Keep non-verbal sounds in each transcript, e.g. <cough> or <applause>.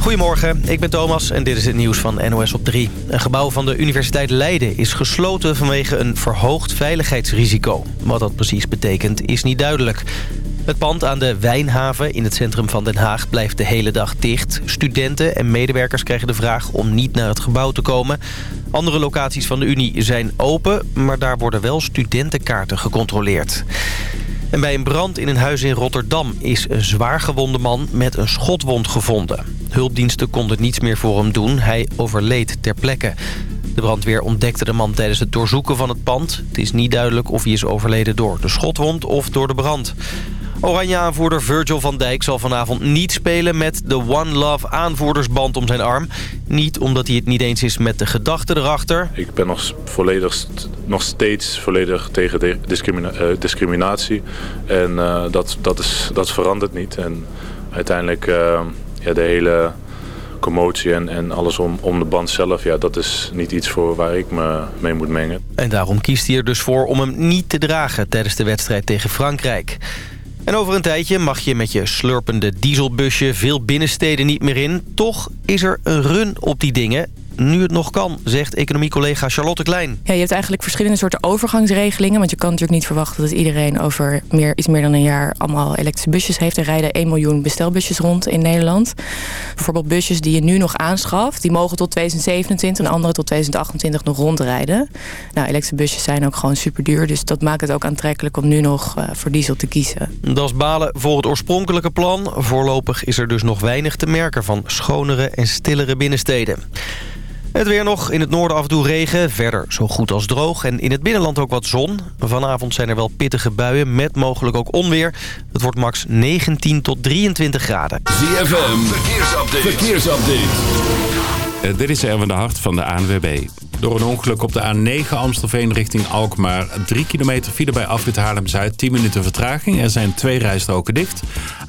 Goedemorgen, ik ben Thomas en dit is het nieuws van NOS op 3. Een gebouw van de Universiteit Leiden is gesloten vanwege een verhoogd veiligheidsrisico. Wat dat precies betekent is niet duidelijk. Het pand aan de Wijnhaven in het centrum van Den Haag blijft de hele dag dicht. Studenten en medewerkers krijgen de vraag om niet naar het gebouw te komen. Andere locaties van de Unie zijn open, maar daar worden wel studentenkaarten gecontroleerd. En bij een brand in een huis in Rotterdam is een zwaargewonde man met een schotwond gevonden. Hulpdiensten konden niets meer voor hem doen. Hij overleed ter plekke. De brandweer ontdekte de man tijdens het doorzoeken van het pand. Het is niet duidelijk of hij is overleden door de schotwond of door de brand. Oranje-aanvoerder Virgil van Dijk zal vanavond niet spelen met de One Love aanvoerdersband om zijn arm. Niet omdat hij het niet eens is met de gedachte erachter. Ik ben nog, volledig, nog steeds volledig tegen discrimina uh, discriminatie. En uh, dat, dat, is, dat verandert niet. En uiteindelijk uh, ja, de hele commotie en, en alles om, om de band zelf... Ja, dat is niet iets voor waar ik me mee moet mengen. En daarom kiest hij er dus voor om hem niet te dragen tijdens de wedstrijd tegen Frankrijk. En over een tijdje mag je met je slurpende dieselbusje veel binnensteden niet meer in. Toch is er een run op die dingen nu het nog kan, zegt economiecollega Charlotte Klein. Ja, je hebt eigenlijk verschillende soorten overgangsregelingen. Want je kan natuurlijk niet verwachten dat iedereen over meer, iets meer dan een jaar allemaal elektrische busjes heeft. Er rijden 1 miljoen bestelbusjes rond in Nederland. Bijvoorbeeld busjes die je nu nog aanschaft, die mogen tot 2027 en andere tot 2028 nog rondrijden. Nou, elektrische busjes zijn ook gewoon super duur. Dus dat maakt het ook aantrekkelijk om nu nog uh, voor diesel te kiezen. Dat is balen voor het oorspronkelijke plan. Voorlopig is er dus nog weinig te merken van schonere en stillere binnensteden. Het weer nog. In het noorden af en toe regen. Verder zo goed als droog. En in het binnenland ook wat zon. Vanavond zijn er wel pittige buien met mogelijk ook onweer. Het wordt max 19 tot 23 graden. ZFM. Verkeersupdate. Verkeersupdate. Uh, dit is Erwin de Hart van de ANWB. Door een ongeluk op de A9 Amstelveen richting Alkmaar. 3 kilometer file bij afrit Haarlem-Zuid. 10 minuten vertraging. Er zijn twee rijstroken dicht.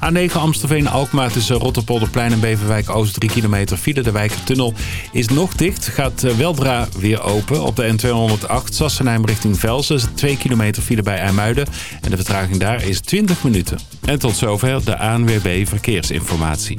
A9 Amstelveen-Alkmaar tussen Rotterpolderplein en Beverwijk-Oost. 3 kilometer file. De Wijkertunnel is nog dicht. Gaat eh, weldra weer open. Op de N208 Sassenheim richting Velsen. 2 kilometer file bij IJmuiden. En de vertraging daar is 20 minuten. En tot zover de ANWB Verkeersinformatie.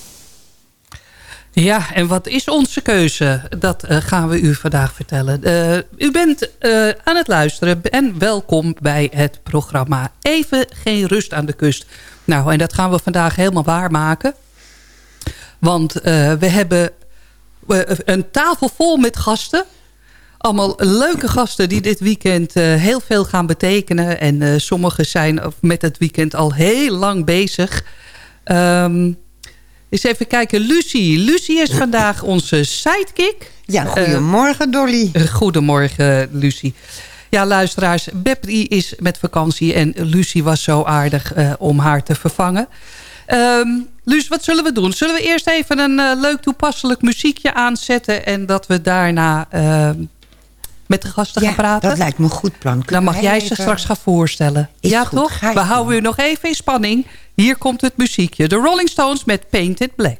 Ja, en wat is onze keuze? Dat uh, gaan we u vandaag vertellen. Uh, u bent uh, aan het luisteren en welkom bij het programma Even Geen Rust aan de Kust. Nou, en dat gaan we vandaag helemaal waarmaken. Want we hebben een tafel vol met gasten. Allemaal leuke gasten die dit weekend heel veel gaan betekenen. En sommigen zijn met het weekend al heel lang bezig. Um, eens even kijken, Lucie. Lucie is vandaag onze sidekick. Ja, goedemorgen Dolly. Goedemorgen Lucie. Ja, luisteraars, Bepri is met vakantie en Lucie was zo aardig uh, om haar te vervangen. Um, Luus, wat zullen we doen? Zullen we eerst even een uh, leuk toepasselijk muziekje aanzetten... en dat we daarna met de gasten ja, gaan praten? dat lijkt me een goed plan. Dan mag jij ze straks gaan voorstellen. Is ja, goed, toch? We houden u nog even in spanning. Hier komt het muziekje. De Rolling Stones met Painted black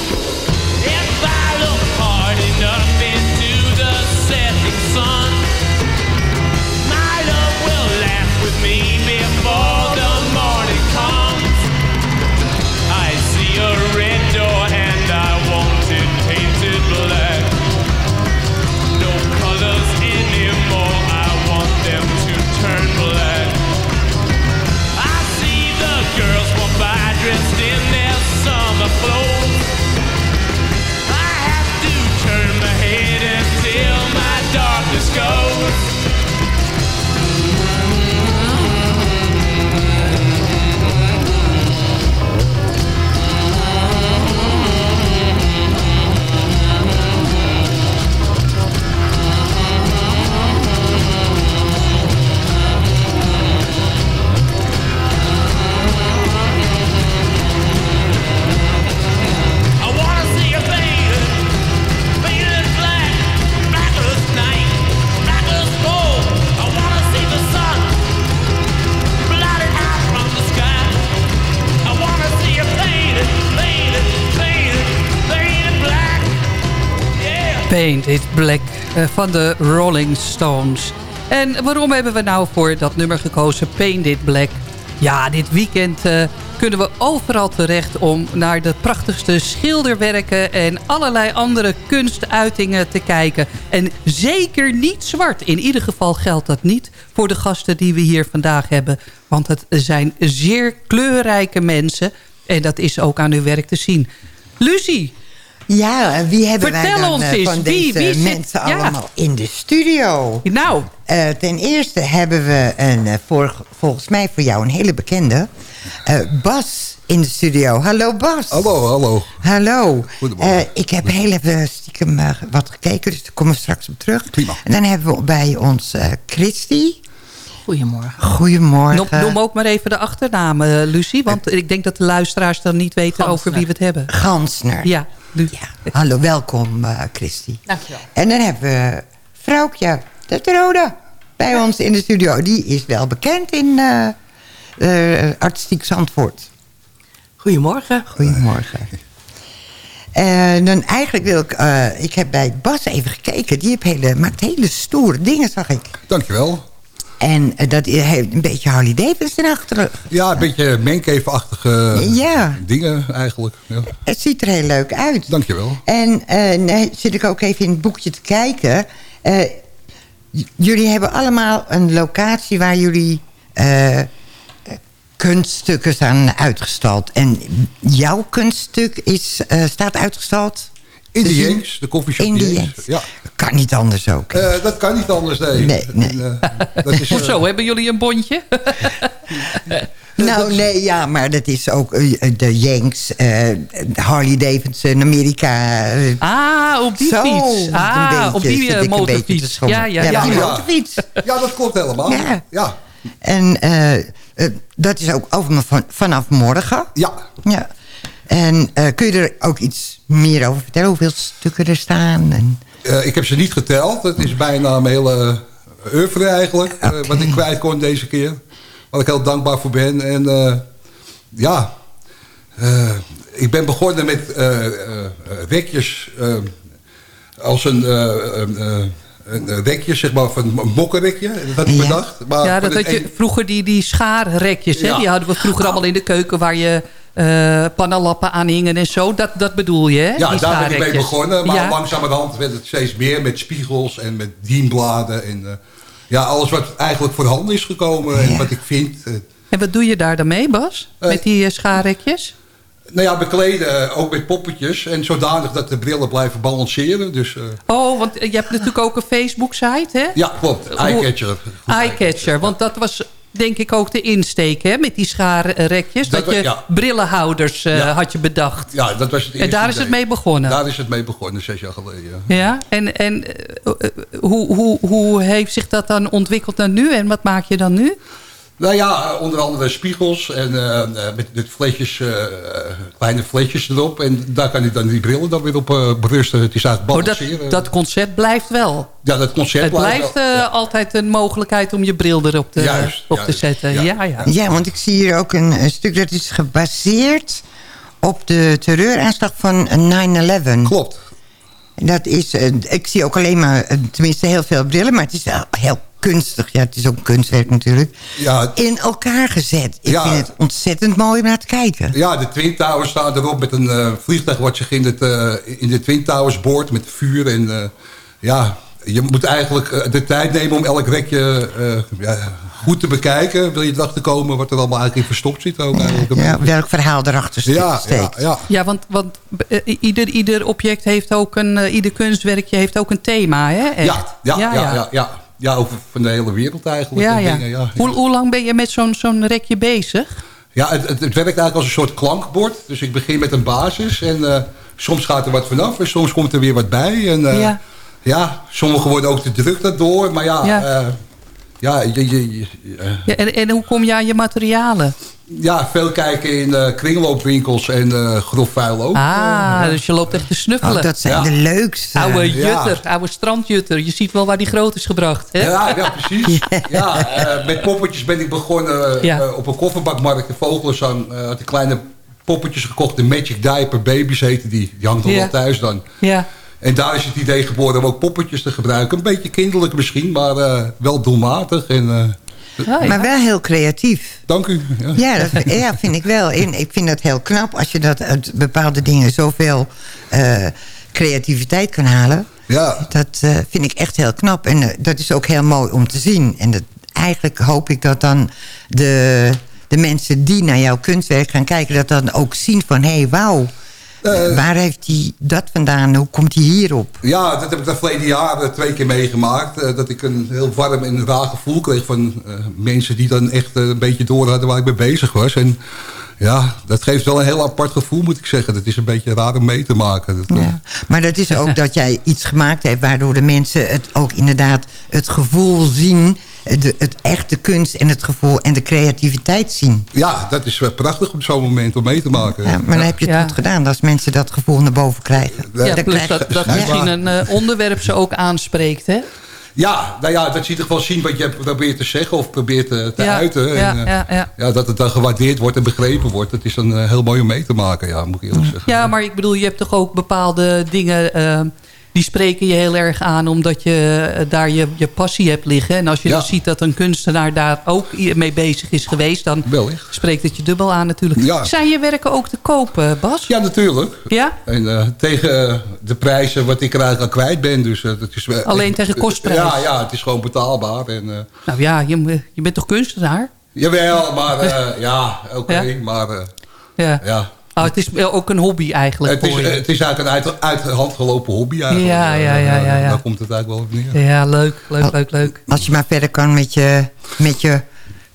drifting. Paint is Black eh, van de Rolling Stones. En waarom hebben we nou voor dat nummer gekozen, Paint It Black? Ja, dit weekend eh, kunnen we overal terecht om naar de prachtigste schilderwerken... en allerlei andere kunstuitingen te kijken. En zeker niet zwart. In ieder geval geldt dat niet voor de gasten die we hier vandaag hebben. Want het zijn zeer kleurrijke mensen. En dat is ook aan uw werk te zien. Lucie, Ja, wie hebben Vertel wij dan ons eh, eens, van wie- deze wie zit- mensen ja. allemaal in de studio? nou, Eh, ten eerste hebben we een, eh, voor, volgens mij voor jou een hele bekende... eh, Bas in de studio. Hallo Bas. Hallo, hallo. Hallo. Goedemorgen. Eh, ik heb heel even stiekem wat gekeken, dus daar komen we straks op terug. Prima. En dan hebben we bij ons eh Christy. Goedemorgen. Goedemorgen. Noem, noem ook maar even de achternaam, Lucie. Want ik denk dat de luisteraars dan niet weten Gansner. over wie we het hebben. Gansner. Ja, Lu- Ja. Hallo, welkom uh, Christy. Dankjewel. En dan hebben we Vrouwtje, de Rode, bij ons in de studio. Die is wel bekend in eh, eh, Artistiek Zandvoort. Goedemorgen. Goedemorgen. En dan eigenlijk wil ik... eh, ik heb bij Bas even gekeken. Die heeft hele, maakt hele stoere dingen, zag ik. Dankjewel. En eh, dat heeft een beetje Harley Davidson achter. Ja, een beetje mancave-achtige Ja. dingen eigenlijk. Ja. Het ziet er heel leuk uit. Dankjewel. En eh, nee, zit ik ook even in het boekje te kijken. Eh, jullie hebben allemaal een locatie waar jullie eh, eh, kunststukken staan uitgestald. En jouw kunststuk is, eh, staat uitgestald? In de zien? Yanks, de koffieshop In de. Ja. Kan niet anders ook. Eh, dat kan niet anders, nee. Nee, nee. En, eh, dat is, <laughs> eh, Hoezo, hebben jullie een bondje? <laughs> nou, nee, ja, maar dat is ook de Yanks, eh, Harley Davidson, Amerika. Ah, op die Zo, fiets. Ah, op die motorfiets. Ja, ja, Ja, ja. die ja. motorfiets. ja, dat klopt helemaal. Ja. Ja. En dat is ook over van, vanaf morgen. Ja. Ja. En eh, kun je er ook iets meer over vertellen? Hoeveel stukken er staan? En, Eh, ik heb ze niet geteld. Het is bijna mijn hele oeuvre eigenlijk. eh, wat ik kwijt kon deze keer. Waar ik heel dankbaar voor ben. En ja, ik ben begonnen met wekjes als een, een, een wekje, zeg maar, van een bokkenwekje. Dat had ik Ja. bedacht. Maar Ja, dat had je een- vroeger die, die schaarrekjes. Hè? Ja. Die hadden we vroeger allemaal in de keuken waar je eh pannenlappen aanhingen en zo. Dat, dat bedoel je, hè? Ja, die daar ben ik mee begonnen. Maar Ja. langzamerhand werd het steeds meer met spiegels en met dienbladen. En eh, ja, alles wat eigenlijk voorhanden is gekomen en wat ik vind. eh, En wat doe je daar dan mee, Bas? Met die schaarrekjes? Nou ja, bekleden, eh, ook met poppetjes. En zodanig dat de brillen blijven balanceren. Dus eh, Oh, want je hebt natuurlijk ook een Facebook-site, hè? ja, klopt. Eyecatcher. Eyecatcher, want dat was denk ik ook de insteek, hè? Met die schaarrekjes. Dat, Dat wa- je ja. brillenhouders eh, Ja. had je bedacht. Ja, dat was het En daar is het mee begonnen? Daar is het mee begonnen, zes jaar geleden. ja. En, en eh, eh, hoe, hoe, hoe heeft zich dat dan ontwikkeld naar nu? En wat maak je dan nu? Nou ja, onder andere spiegels en eh, eh, met, met flesjes, eh, eh, kleine flesjes erop. En daar kan ik dan die brillen dan weer op eh, berusten. Het is eigenlijk Oh, dat, balanceren. dat concept blijft wel. ja, dat concept Het blijft wel. eh, altijd een mogelijkheid om je bril erop te, Juist, op te juist, zetten. ja. Ja, ja. Ja, want ik zie hier ook een, een stuk dat is gebaseerd op de terreuraanslag van 9-11. Klopt. Dat is, eh, ik zie ook alleen maar, eh, tenminste heel veel brillen, maar het is wel heel kunstig. Ja, het is ook een kunstwerk natuurlijk. Ja, In elkaar gezet. Ik Ja. vind het ontzettend mooi om naar te kijken. ja, de Twin Towers staan erop met een eh, vliegtuig wat zich in, het, eh, in de Twin Towers boort met vuur. En eh, ja, je moet eigenlijk de tijd nemen om elk rekje eh, ja, goed te bekijken. Wil je erachter komen wat er allemaal eigenlijk in verstopt zit ook. Eigenlijk. Ja, welk verhaal erachter ste- ja, ja, steekt. ja. Ja, want, want ieder, ieder object heeft ook een, ieder kunstwerkje heeft ook een thema, hè? Echt? Ja, ja, ja, ja, ja, ja. over van de hele wereld eigenlijk. Ja, ja. dingen, ja. Hoe, hoe lang ben je met zo'n zo'n rekje bezig? Ja, het, het, werkt eigenlijk als een soort klankbord. Dus ik begin met een basis en eh, soms gaat er wat vanaf en soms komt er weer wat bij. En, eh, Ja. ja. sommige worden ook te druk daardoor, maar ja, Ja. ja, ja, je, je, je- eh, Ja, en, en hoe kom je aan je materialen? Ja veel kijken in eh, kringloopwinkels en eh grof vuil ook. Ah, dus je loopt echt te snuffelen. Oh, dat zijn Ja. de leukste. Oude Ja. jutter, oude strandjutter. Je ziet wel waar die groot is gebracht, hè? Ja, ja, precies. <laughs> Ja, eh, met poppetjes ben ik begonnen Ja. op een kofferbakmarkt in Vogelenzang. eh had ik kleine poppetjes gekocht, de Magic Diaper Babies heette die. Die hangt nog Ja. wel thuis dan. Ja. En daar is het idee geboren om ook poppetjes te gebruiken. Een beetje kinderlijk misschien, maar eh, wel doelmatig. En, ja. Maar wel heel creatief. dank u. Ja. Ja, dat ja, vind ik wel. En ik vind dat heel knap als je dat uit bepaalde dingen zoveel eh, creativiteit kan halen. Ja. Dat eh, vind ik echt heel knap. En eh, dat is ook heel mooi om te zien. En dat, eigenlijk hoop ik dat dan de, de mensen die naar jouw kunstwerk gaan kijken... dat dan ook zien van, hé, hey, wauw. Eh, waar heeft hij dat vandaan? Hoe komt hij hierop? Ja, dat heb ik de verleden jaren twee keer meegemaakt. Eh, dat ik een heel warm en raar gevoel kreeg van eh, mensen die dan echt een beetje door hadden waar ik mee bezig was. En ja, dat geeft wel een heel apart gevoel moet ik zeggen. Dat is een beetje raar om mee te maken. Dat, Ja. Maar dat is ook <laughs> dat jij iets gemaakt hebt... waardoor de mensen het ook inderdaad het gevoel zien... De, het echte kunst en het gevoel en de creativiteit zien. Ja, dat is wel prachtig op zo'n moment om mee te maken. Ja, maar dan heb je het Ja. goed gedaan als mensen dat gevoel naar boven krijgen. Ja, Dan plus krijg je- dat, dat misschien een eh, onderwerp ze ook aanspreekt, hè? Ja, nou ja, dat ziet er wel zien wat je probeert te zeggen of probeert te, te Ja, uiten. ja, en, eh, ja, ja. ja, dat het dan gewaardeerd wordt en begrepen wordt. Dat is dan eh, heel mooi om mee te maken, ja, moet ik eerlijk zeggen. Ja, maar ik bedoel, je hebt toch ook bepaalde dingen... eh, die spreken je heel erg aan omdat je eh, daar je, je passie hebt liggen. En als je Ja. dan ziet dat een kunstenaar daar ook mee bezig is geweest... dan Wellicht. spreekt het je dubbel aan natuurlijk. Ja. Zijn je werken ook te kopen, Bas? Ja, natuurlijk. Ja? En eh, tegen eh, de prijzen wat ik er eigenlijk aan kwijt ben. Dus, eh, dat is, Alleen tegen kostprijs? Ja, ja, het is gewoon betaalbaar. En, eh, Nou ja, je, je bent toch kunstenaar? jawel, maar eh, <laughs> ja, oké. Maar eh, Ja. ja, Oh, het is ook een hobby eigenlijk het is, voor je. het is eigenlijk een uit, uit de hand gelopen hobby eigenlijk. Ja, ja, ja, ja, ja. Daar komt het eigenlijk wel op neer. Ja, leuk, leuk, leuk, leuk. Als je maar verder kan met je, met je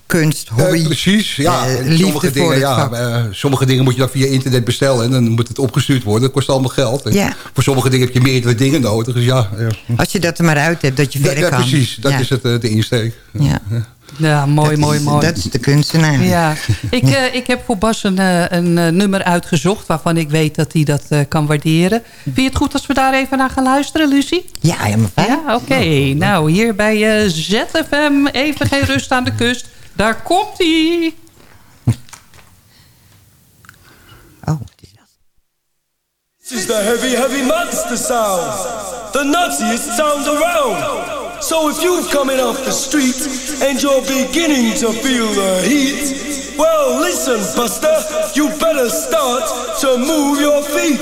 kunst, hobby. Eh, precies, ja. liefde sommige, voor dingen, ja eh, sommige dingen moet je dan via internet bestellen en dan moet het opgestuurd worden. Dat kost allemaal geld. En Ja. Voor sommige dingen heb je meerdere dingen nodig. Dus ja, ja. Als je dat er maar uit hebt, dat je verder ja, kan. precies. Dat Ja. is het, de insteek. Ja. Ja, mooi, Dat mooi, is- mooi. Dat is de kunstenaar. Ja, ik, eh, ik heb voor Bas een, eh, een eh, nummer uitgezocht... waarvan ik weet dat hij dat eh, kan waarderen. Vind je het goed als we daar even naar gaan luisteren, Lucie? Ja, helemaal fijn. Ja, oké. Nou, hier bij ZFM, even geen rust aan de kust. Daar komt hij. Oh, wat is dat? This is the heavy, heavy monster sound. The nuttiest sound around. So if you've coming off the street and you're beginning to feel the heat, Well, listen, Buster, you better start to move your feet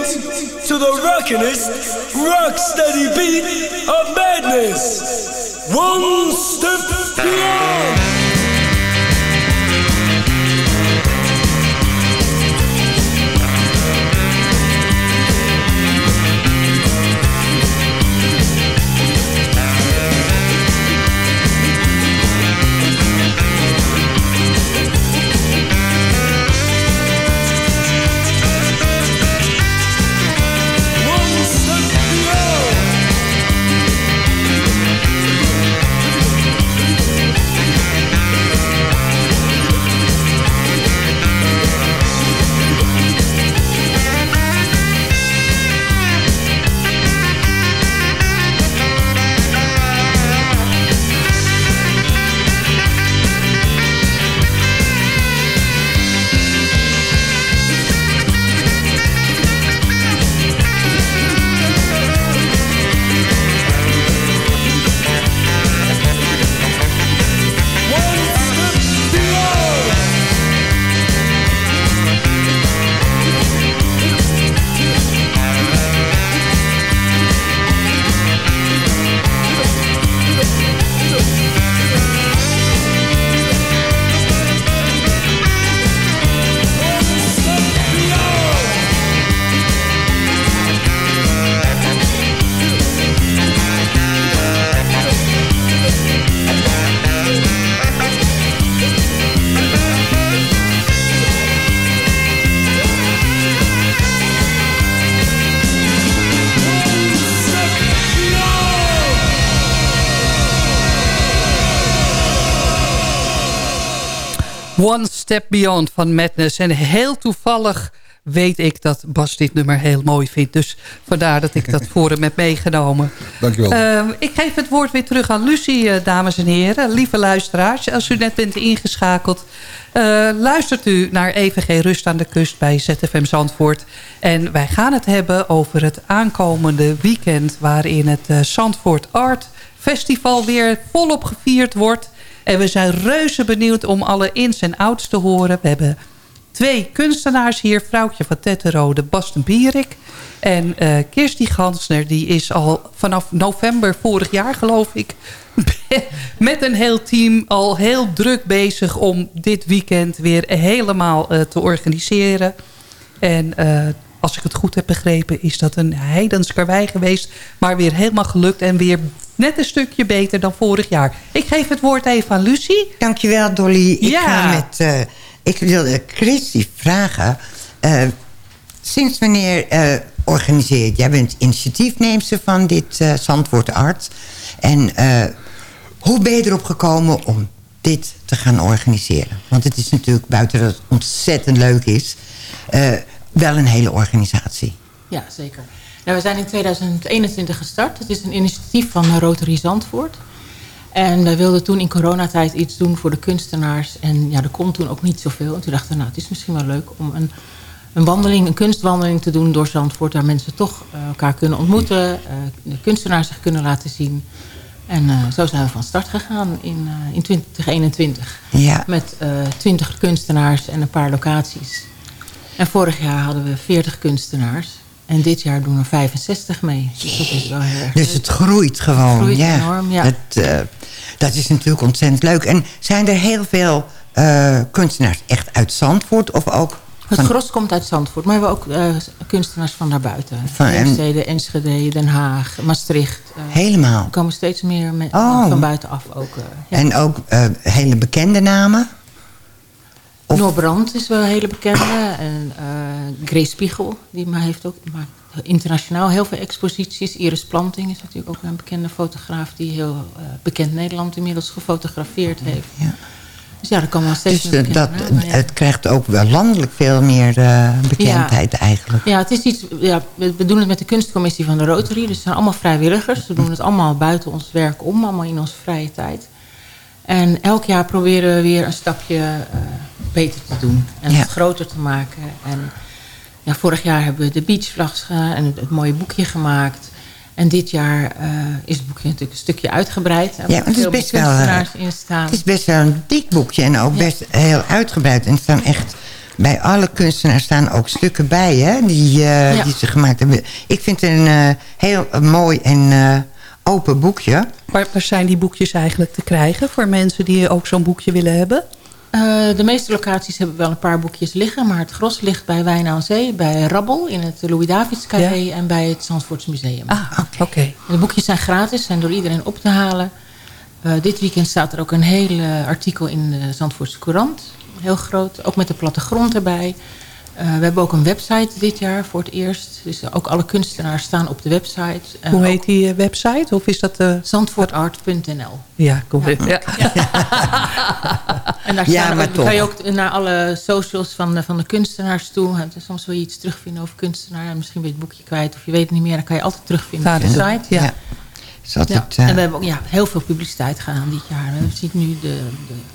to the rockinest, rock steady beat of madness. One step beyond. Step Beyond van Madness. En heel toevallig weet ik dat Bas dit nummer heel mooi vindt. Dus vandaar dat ik dat <laughs> voor hem heb meegenomen. Dankjewel. Ehm, ik geef het woord weer terug aan Lucie, eh, dames en heren. Lieve luisteraars, als u net bent ingeschakeld... eh, luistert u naar EVG Rust aan de Kust bij ZFM Zandvoort. En wij gaan het hebben over het aankomende weekend... waarin het eh, Zandvoort Art Festival weer volop gevierd wordt... En we zijn reuze benieuwd om alle ins en outs te horen. We hebben twee kunstenaars hier. Vrouwtje van Tetterode, Basten Bierik. En Kirsty Gansner, die is al vanaf november vorig jaar, geloof ik... <laughs> met een heel team al heel druk bezig om dit weekend weer helemaal eh, te organiseren. En eh, als ik het goed heb begrepen, is dat een heidens karwei geweest. Maar weer helemaal gelukt en weer net een stukje beter dan vorig jaar. Ik geef het woord even aan Lucie. Dankjewel, Dolly. Ik Ja. ga met... eh, ik wilde Christy vragen... eh, sinds wanneer eh organiseert... Jij bent initiatiefneemster van dit eh Zandvoort Art. En eh, hoe ben je erop gekomen om dit te gaan organiseren? Want het is natuurlijk, buiten dat het ontzettend leuk is... eh, wel een hele organisatie. Ja, zeker. Nou, we zijn in 2021 gestart. Het is een initiatief van eh, Rotary Zandvoort. En wij wilden toen in coronatijd iets doen voor de kunstenaars. En ja, er kon toen ook niet zoveel. En toen dachten we, nou, het is misschien wel leuk om een, een wandeling, een kunstwandeling te doen door Zandvoort. Waar mensen toch eh, elkaar kunnen ontmoeten. eh, de kunstenaars zich kunnen laten zien. En zo zijn we van start gegaan in, in 2021. Ja. Met eh 20 kunstenaars en een paar locaties. En vorig jaar hadden we 40 kunstenaars. En dit jaar doen er 65 mee. Dus dat is wel heel erg Dus het groeit gewoon. Het groeit ja. enorm, ja. Dat, eh, dat is natuurlijk ontzettend leuk. En zijn er heel veel eh, kunstenaars echt uit Zandvoort? Of ook Het gros komt uit Zandvoort. Maar we hebben ook eh, kunstenaars van daarbuiten. Van- en- Heemstede, Enschede, Den Haag, Maastricht. Helemaal. Er komen steeds meer me- Oh. van buitenaf ook. ja. En ook hele bekende namen? Of- Noorbrand is wel een hele bekende. En eh Grace Spiegel, die maar heeft ook maakt internationaal heel veel exposities. Iris Planting is natuurlijk ook een bekende fotograaf... die heel eh, bekend Nederland inmiddels gefotografeerd heeft. Ja. Dus ja, er komen wel steeds Dus meer eh, dat, ja. het krijgt ook wel landelijk veel meer bekendheid eigenlijk. Ja, het is iets, ja, we, doen het met de kunstcommissie van de Rotary. Dus het zijn allemaal vrijwilligers. We doen het allemaal buiten ons werk om, allemaal in onze vrije tijd. En elk jaar proberen we weer een stapje beter te doen. En Ja. het groter te maken. En ja, vorig jaar hebben we de beachvlags gedaan en het, het mooie boekje gemaakt. En dit jaar eh, is het boekje natuurlijk een stukje uitgebreid. Ja, het is veel best wel, eh, kunstenaars in staan. Het is best wel een dik boekje en ook best heel uitgebreid. En er staan echt... Bij alle kunstenaars staan ook stukken bij hè, die, eh, Ja. die ze gemaakt hebben. Ik vind het een eh, heel mooi en eh, open boekje. Waar, waar zijn die boekjes eigenlijk te krijgen... voor mensen die ook zo'n boekje willen hebben? Eh, de meeste locaties hebben wel een paar boekjes liggen. Maar het gros ligt bij Wijn aan Zee, bij Rabbel in het Louis-Davids Carré en bij het Zandvoorts Museum. Ah, oké. De boekjes zijn gratis, zijn door iedereen op te halen. Eh, dit weekend staat er ook een heel eh, artikel in de Zandvoortse Courant. Heel groot, ook met de plattegrond erbij. Eh, we hebben ook een website dit jaar voor het eerst. Dus ook alle kunstenaars staan op de website. En Hoe ook heet die eh, website? Of is dat... eh Zandvoortart.nl. Ja, kom <laughs> ja. En daar Ja, staan maar ook, dan kan je ook naar alle socials van de, van de kunstenaars toe. En soms wil je iets terugvinden over kunstenaar. En misschien ben je het boekje kwijt of je weet het niet meer. Dan kan je altijd terugvinden op de site. ja. Altijd, eh, en we hebben ook ja, heel veel publiciteit gedaan dit jaar. We zien nu de, de eh,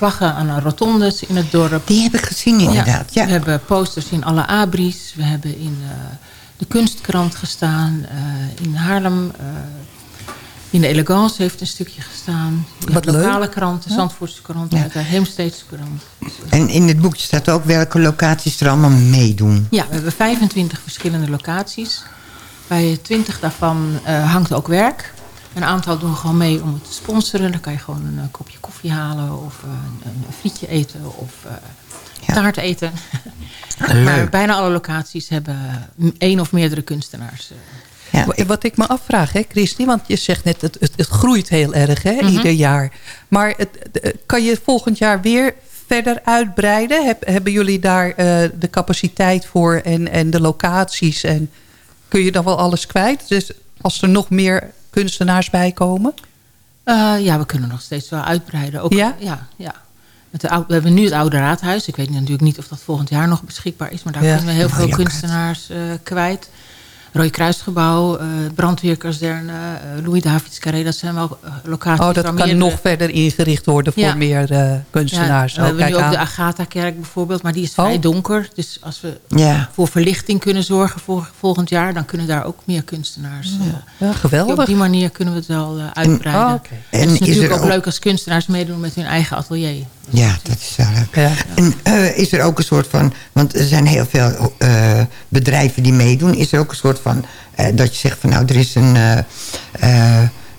vlaggen aan de rotondes in het dorp. die heb ik gezien inderdaad. Ja. We hebben posters in alle abris. We hebben in eh, de kunstkrant gestaan. eh, in Haarlem. eh, in de Elegance heeft een stukje gestaan. In Wat de lokale leuk. kranten, Zandvoortse krant, Ja. de Heemsteedse krant. En in het boekje staat ook welke locaties er allemaal meedoen. Ja, we hebben 25 verschillende locaties. Bij 20 daarvan hangt ook werk. Een aantal doen gewoon mee om het te sponsoren. Dan kan je gewoon een eh, kopje koffie halen of eh, een, een frietje eten of eh, Ja. taart eten. <laughs> maar bijna alle locaties hebben m- één of meerdere kunstenaars. Ja, Wa- Wat ik me afvraag, hè, Christy, want je zegt net, het, het, het groeit heel erg, hè, Mhm. ieder jaar. Maar het, kan je volgend jaar weer verder uitbreiden? Heb, hebben jullie daar eh, de capaciteit voor en, en de locaties? En kun je dan wel alles kwijt? Dus als er nog meer kunstenaars bij komen? Eh, ja, we kunnen nog steeds wel uitbreiden. Ook, Ja? Ja, ja. Met de, ou- we hebben nu het Oude Raadhuis. Ik weet natuurlijk niet of dat volgend jaar nog beschikbaar is. Maar daar Ja. kunnen we heel veel kunstenaars eh, kwijt. Roy Kruisgebouw, eh brandweerkazerne, eh Louis Davids Carré. Dat zijn wel eh, locaties Oh, dat waar kan nog verder ingericht worden voor Ja. meer eh, kunstenaars. Ja, we Oh, hebben nu ook de. Agatha-kerk bijvoorbeeld. Maar die is vrij Oh. donker. Dus als we ja. voor verlichting kunnen zorgen voor volgend jaar... dan kunnen daar ook meer kunstenaars... eh, Ja, op geweldig. die manier kunnen we het wel eh, uitbreiden. Oh. En En het is is natuurlijk er ook ook- leuk als kunstenaars meedoen met hun eigen atelier. Ja, dat is wel leuk. Ja. En eh, is er ook een soort van... Want er zijn heel veel eh, bedrijven die meedoen. Is er ook een soort van... eh, dat je zegt van nou, er is een,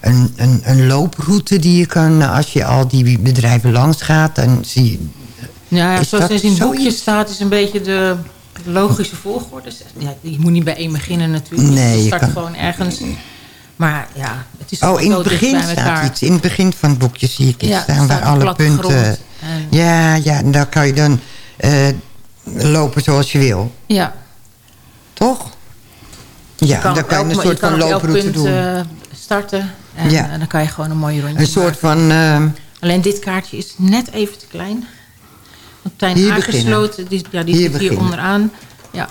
een, een, een looproute die je kan... eh, als je al die bedrijven langs gaat, dan zie je... Ja, zoals in het boekje staat, is een beetje de logische volgorde. Ja, je moet niet bij één beginnen natuurlijk. Nee, je start kan- gewoon ergens. Maar ja, het is Oh, in het begin staat elkaar. iets. In het begin van het boekje zie ik iets Ja, staan... waar alle punten... En- Ja, ja, en daar kan je dan eh, lopen zoals je wil. Ja, Toch? Ja, dan op kan je elk- een soort kan van looproute doen. eh, starten. En Ja. eh, dan kan je gewoon een mooie rondje Een soort maken. van... eh, Alleen dit kaartje is net even te klein. Want Tijn aangesloten, die, ja, die Hier zit hier beginnen. onderaan. Ja.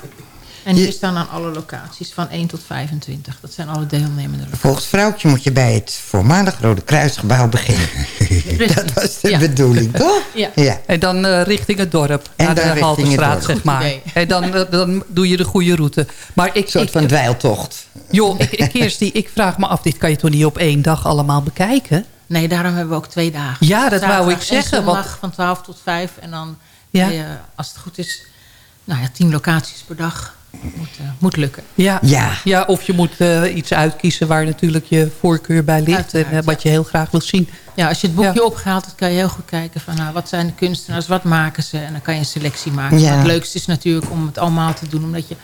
En Hier- hier staan dan alle locaties van 1 tot 25. Dat zijn alle deelnemende locaties. Volgens vrouwtje moet je bij het voormalig Rode Kruisgebouw beginnen. <laughs> dat was de Ja. bedoeling, toch? <laughs> Ja. En dan eh, richting het dorp. En naar dan de richting het Halterstraat, dorp. zeg maar. idee. En dan, eh, dan doe je de goede route. Maar ik, Een soort ik, van dweiltocht. joh, ik, ik, ik vraag me af, dit kan je toch niet op één dag allemaal bekijken? Nee, daarom hebben we ook twee dagen. Ja, dat wou ik zeggen, En want- van 12 tot 5. En dan, Ja. je, als het goed is, nou ja, 10 locaties per dag. Moet, eh, moet lukken. Ja. Ja. ja, of je moet eh, iets uitkiezen waar natuurlijk je voorkeur bij ligt. En eh, wat je heel graag wil zien. Ja, als je het boekje Ja. opgaat, dan kan je heel goed kijken van nou, wat zijn de kunstenaars, wat maken ze. En dan kan je een selectie maken. Ja. Het leukste is natuurlijk om het allemaal te doen. Omdat je,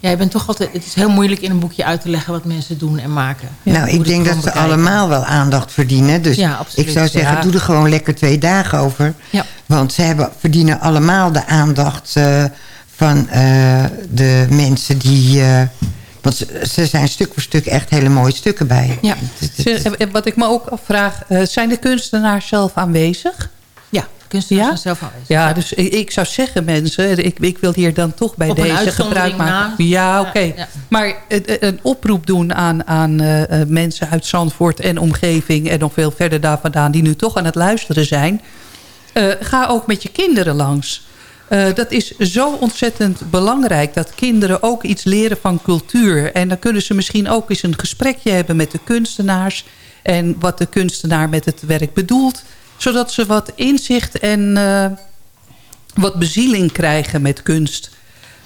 ja, je bent toch altijd, het is heel moeilijk in een boekje uit te leggen wat mensen doen en maken. Nou, ik denk dat ze allemaal wel aandacht verdienen. Dus Ja, absoluut. ik zou zeggen, Ja. doe er gewoon lekker twee dagen over. Ja. Want ze hebben, verdienen allemaal de aandacht eh, van eh, de mensen die... eh, want ze, ze zijn stuk voor stuk echt hele mooie stukken bij. Ja. En- en Wat ik me ook afvraag, eh, zijn de kunstenaars zelf aanwezig? Ja, kunstenaars Ja? zijn zelf aanwezig. Ja, dus ik, ik zou zeggen mensen, ik, ik wil hier dan toch bij Op deze gebruik maken. na. Ja, Ja, oké. ja. Maar eh, eh, een oproep doen aan, aan eh, eh, mensen uit Zandvoort en omgeving... en nog veel verder daar vandaan die nu toch aan het luisteren zijn. Eh, ga ook met je kinderen langs. Uh, dat is zo ontzettend belangrijk. Dat kinderen ook iets leren van cultuur. En dan kunnen ze misschien ook eens een gesprekje hebben met de kunstenaars. En wat de kunstenaar met het werk bedoelt. Zodat ze wat inzicht en uh, wat bezieling krijgen met kunst.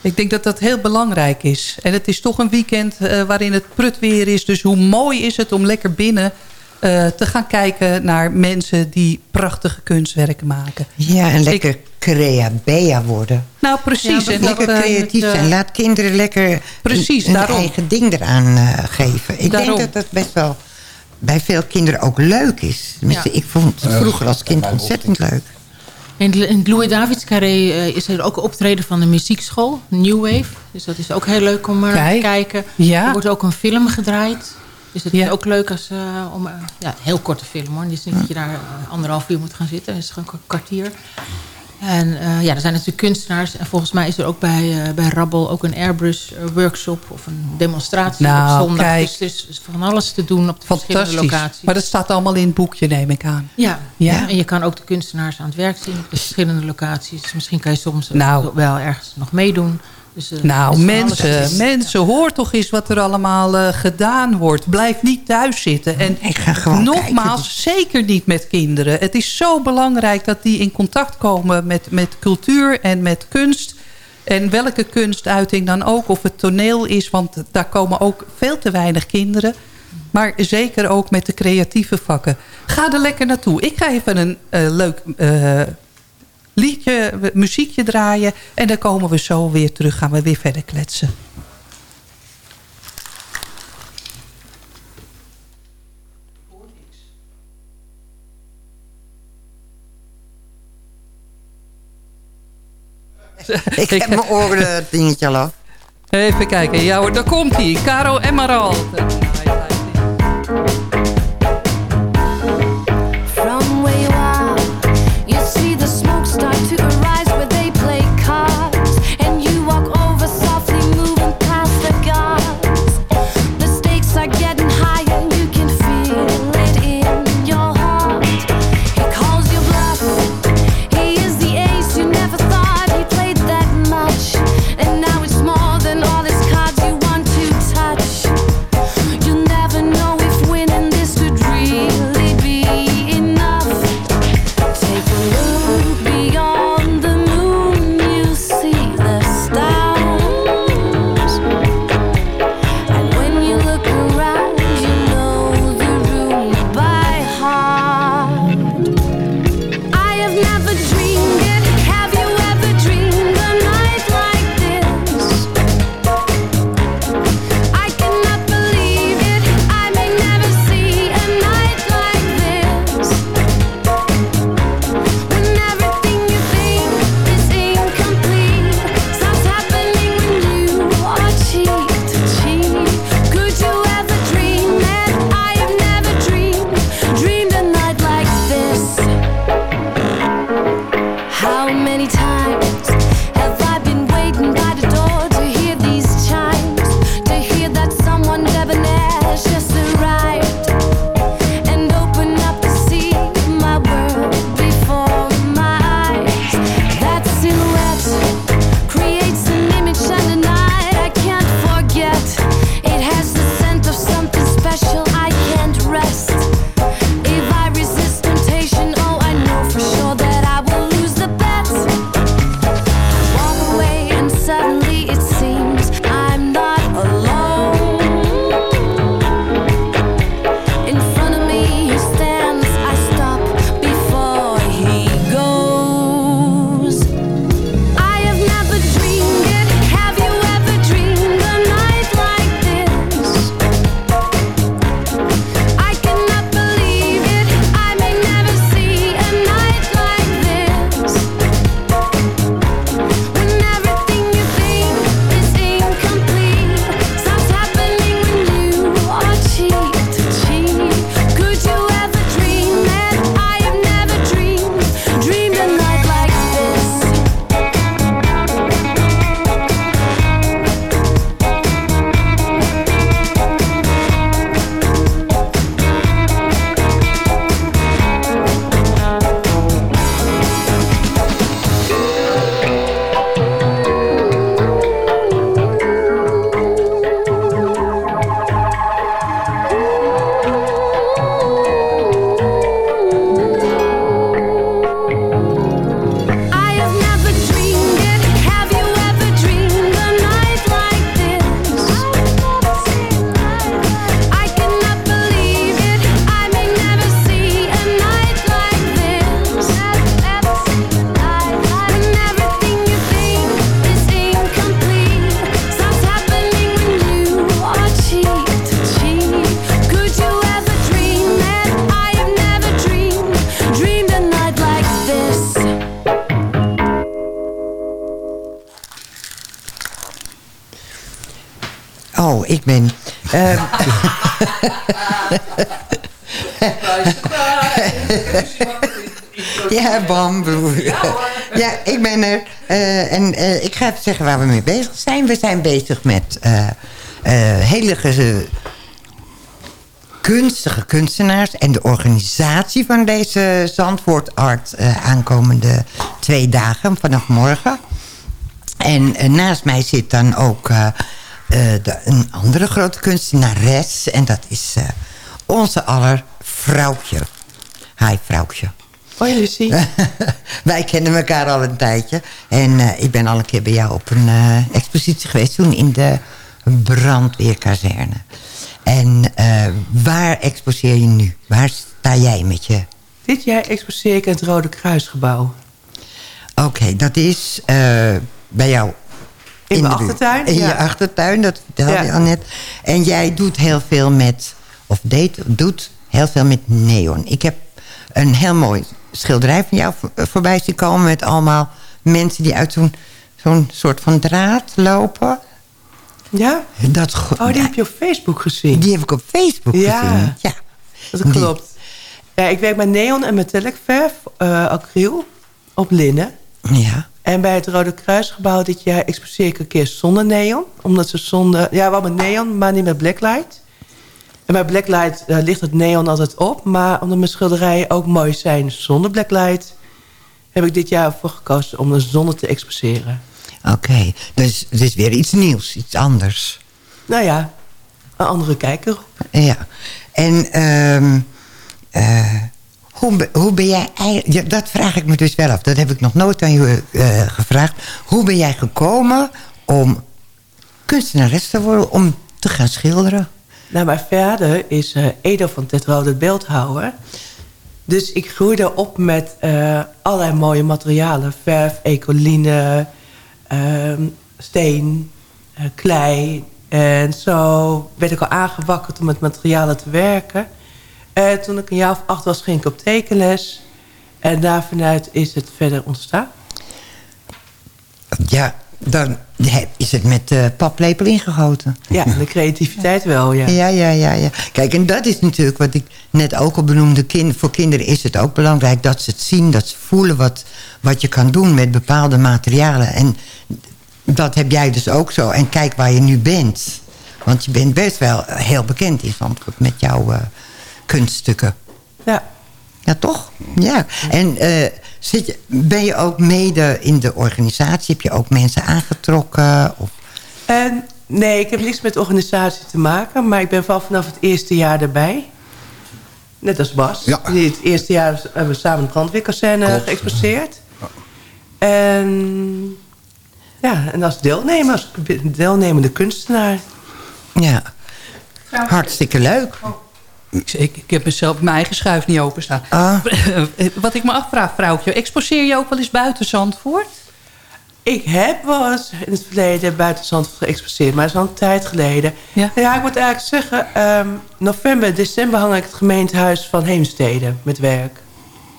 Ik denk dat dat heel belangrijk is. En het is toch een weekend uh, waarin het prut weer is. Dus hoe mooi is het om lekker binnen uh, te gaan kijken naar mensen die prachtige kunstwerken maken. Ja, en lekker ik, crea worden. Nou, precies. Ja, en lekker dat, creatief uh, zijn. Laat kinderen lekker precies, een, een eigen ding eraan uh, geven. Ik daarom. denk dat dat best wel bij veel kinderen ook leuk is. Tenminste, ja. ik vond het vroeger als kind ontzettend leuk. In het Louis Davids Carré is er ook een optreden van de muziekschool, New Wave. Dus dat is ook heel leuk om te kijken. Ja. Er wordt ook een film gedraaid. Dus het ja. is ook leuk als, uh, om... Uh, ja, een heel korte film hoor. Het is niet dat je daar uh, anderhalf uur moet gaan zitten. Het is gewoon een kwartier. En ja, er zijn natuurlijk kunstenaars. En volgens mij is er ook bij, bij Rabbel ook een Airbrush workshop. Of een demonstratie nou, op zondag. Kijk. Dus, dus van alles te doen op de verschillende locaties. Maar dat staat allemaal in het boekje, neem ik aan. Ja, ja. ja. en je kan ook de kunstenaars aan het werk zien op de verschillende locaties. Dus misschien kan je soms nou. wel ergens nog meedoen. Dus, uh, nou, mensen, mensen, hoor toch eens wat er allemaal uh, gedaan wordt. Blijf niet thuis zitten. En Ik ga gewoon nogmaals, kijken. zeker niet met kinderen. Het is zo belangrijk dat die in contact komen met, met cultuur en met kunst. En welke kunstuiting dan ook, of het toneel is. Want daar komen ook veel te weinig kinderen. Maar zeker ook met de creatieve vakken. Ga er lekker naartoe. Ik ga even een uh, leuk liedje, muziekje draaien. En dan komen we zo weer terug, gaan we weer verder kletsen. Ik heb mijn oren <laughs> dingetje al af. Even kijken. Ja hoor, daar komt hij. Caro Emerald. Waar we mee bezig zijn. We zijn bezig met eh, hele ge- kunstige kunstenaars... en de organisatie van deze Zandvoort Art eh, aankomende twee dagen vanaf morgen. En naast mij zit dan ook een andere grote kunstenares. En dat is onze aller vrouwtje. Hi, vrouwtje. Hoi, Lucie. <laughs> Wij kennen elkaar al een tijdje. En eh, ik ben al een keer bij jou op een eh, expositie geweest. Toen in de brandweerkazerne. En eh, waar exposeer je nu? Waar sta jij met je... Dit jaar exposeer ik in het Rode Kruisgebouw. Oké, dat is bij jou... In mijn buurt. achtertuin, In ja. je achtertuin, dat vertelde Ja. je al net. En jij doet heel veel met... Of deed, doet heel veel met neon. Ik heb een heel mooi schilderij van jou voor- voorbij zien komen... met allemaal mensen die uit zo'n zo'n soort van draad lopen. Ja? Dat, Oh, die heb je op Facebook gezien. Die heb ik op Facebook Ja. gezien. Ja, Dat Die. klopt. Ja, ik werk met neon en metallic verf, eh acryl, op linnen. ja. En bij het Rode Kruisgebouw dit jaar exposeer ik een keer zonder neon. Omdat ze zonder... Ja, wel met neon, maar niet met blacklight. En bij blacklight eh, ligt het neon altijd op. Maar omdat mijn schilderijen ook mooi zijn zonder blacklight... heb ik dit jaar ervoor gekozen om de zonne te exposeren. Oké, dus het is weer iets nieuws, iets anders. Nou ja, een andere kijker. Ja. En ehm, eh, hoe, hoe ben jij... Ja, dat vraag ik me dus wel af. Dat heb ik nog nooit aan je eh, gevraagd. Hoe ben jij gekomen om kunstenares te worden... om te gaan schilderen? Nou, mijn vader is eh Edo van Tetrode beeldhouwer. Dus ik groeide op met eh, allerlei mooie materialen. Verf, ecoline, ehm, steen, eh, klei. En zo werd ik al aangewakkerd om met materialen te werken. Eh, toen ik een jaar of acht was, ging ik op tekenles. En daar vanuit is het verder ontstaan. Ja, dan is het met de paplepel ingegoten. Ja, de creativiteit wel, ja. Ja, ja, ja, ja. Kijk, en dat is natuurlijk wat ik net ook al benoemde. Kind, voor kinderen is het ook belangrijk dat ze het zien, dat ze voelen wat, wat je kan doen met bepaalde materialen. En dat heb jij dus ook zo. En kijk waar je nu bent. Want je bent best wel heel bekend in Zandvoort met jouw eh, kunststukken. Ja. Ja, toch? Ja. En eh, zit je, ben je ook mede in de organisatie? Heb je ook mensen aangetrokken? Of, En, nee, ik heb niks met organisatie te maken. Maar ik ben wel vanaf het eerste jaar erbij. Net als Bas. Ja. Die het eerste jaar hebben we samen de brandweerkazerne geëxposeerd. En ja, en als deelnemer, als deelnemende kunstenaar. ja, hartstikke leuk. Ik, ik, ik heb mezelf mijn eigen schuif niet openstaan. Ah. <laughs> Wat ik me afvraag, vrouwtje. Exposeer je ook wel eens buiten Zandvoort? Ik heb wel eens in het verleden buiten Zandvoort geëxposeerd. Maar dat is al een tijd geleden. Ja. Ja, ik moet eigenlijk zeggen... ehm, november, december hang ik het gemeentehuis van Heemstede met werk.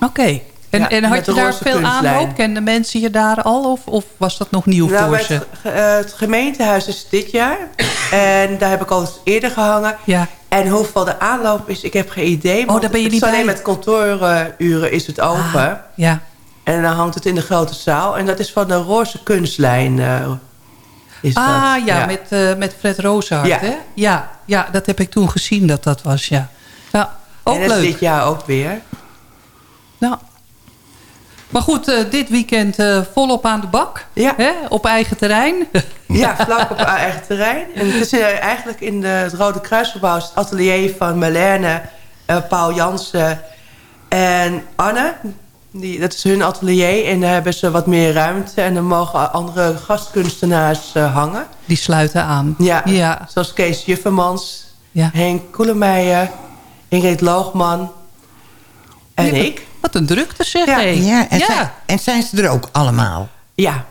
Oké. En, Ja, en had je daar veel aanloop? Kenden mensen je daar al? Of, of was dat nog nieuw Nou, voor ze? het, eh, het gemeentehuis is dit jaar. <coughs> en daar heb ik al eens eerder gehangen. Ja. En hoeveel de aanloop is, ik heb geen idee. Oh, daar ben je het niet is alleen met kantooruren is het open. Ah, ja. En dan hangt het in de grote zaal. En dat is van de roze kunstlijn. eh, is Ah, dat. ja, Met, eh, met Fred Rozenhart, Ja. hè? Ja, ja, dat heb ik toen gezien dat dat was, ja. Ja, ook en dat is leuk. dit jaar ook weer. Ja. Maar goed, eh, dit weekend eh, volop aan de bak. Ja. Hè? Op eigen terrein. <laughs> Ja, vlak op eigen terrein. En het is eh, eigenlijk in de, het Rode Kruisgebouw... is het atelier van eh, Paul Jansen en Anne. Die, dat is hun atelier. En daar hebben ze wat meer ruimte. En dan mogen andere gastkunstenaars hangen. Die sluiten aan. Ja, Ja. zoals Kees Juffermans, Ja. Henk Koelemeijer, Ingrid Loogman en ik. Wat een drukte zeg, Ja. hé. Ja, en, Ja. Zijn, en zijn ze er ook allemaal? Ja,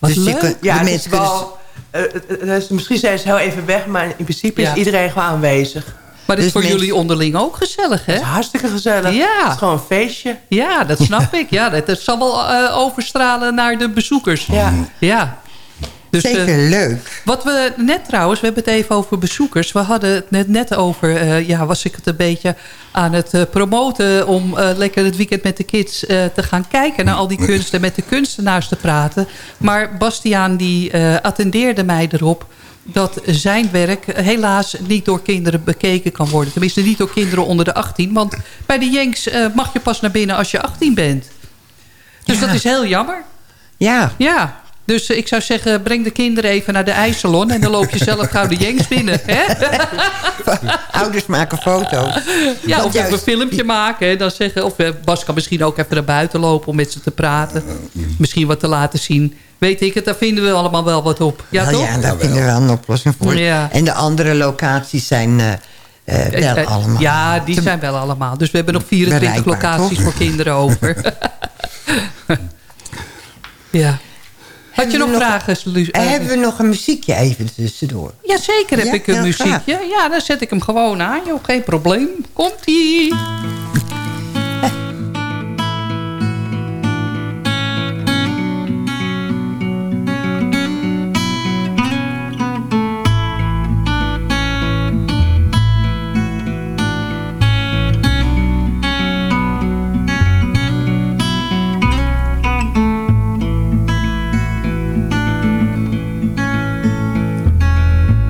Wat dus leuk. kun- ja de het is mensen kunnen... wel... eh, eh, dus misschien zijn ze heel even weg, maar in principe Ja. is iedereen gewoon aanwezig. Maar dit is Dus voor mensen- jullie onderling ook gezellig, hè? Het is hartstikke gezellig. Ja. Het is gewoon een feestje. Ja, dat snap ik. Ja, dat, dat zal wel eh, overstralen naar de bezoekers. Ja. Ja. Dus, Zeker eh, leuk. Wat we net trouwens, we hebben het even over bezoekers. We hadden het net, net over, eh, ja, was ik het een beetje aan het eh, promoten... om lekker het weekend met de kids te gaan kijken naar al die kunsten... met de kunstenaars te praten. Maar Bastiaan die attendeerde mij erop dat zijn werk helaas niet door kinderen bekeken kan worden. Tenminste niet door kinderen onder de 18. Want bij de Jenks mag je pas naar binnen als je 18 bent. Dus Ja. dat is heel jammer. Ja. Ja. Dus eh, ik zou zeggen, breng de kinderen even naar de ijssalon... en dan loop je zelf gauw de Jenks binnen. Hè? <laughs> Ouders maken foto's. Ja, Want of even een filmpje maken. En dan zeggen, of eh, Bas kan misschien ook even naar buiten lopen om met ze te praten. Misschien wat te laten zien. Weet ik het, daar vinden we allemaal wel wat op. Ja, Nou toch? ja, daar vinden we wel een oplossing voor. Ja. En de andere locaties zijn eh, wel allemaal... Ja, die te- zijn wel allemaal. Dus we hebben nog 24 bereikbaar, locaties toch? voor kinderen over. <laughs> ja. Had je nog vragen, Lu- Eh, hebben we nog een muziekje even tussendoor? Jazeker heb Ja, ik een heel muziekje. graag. Ja, dan zet ik hem gewoon aan, joh. Geen probleem. Komt-ie.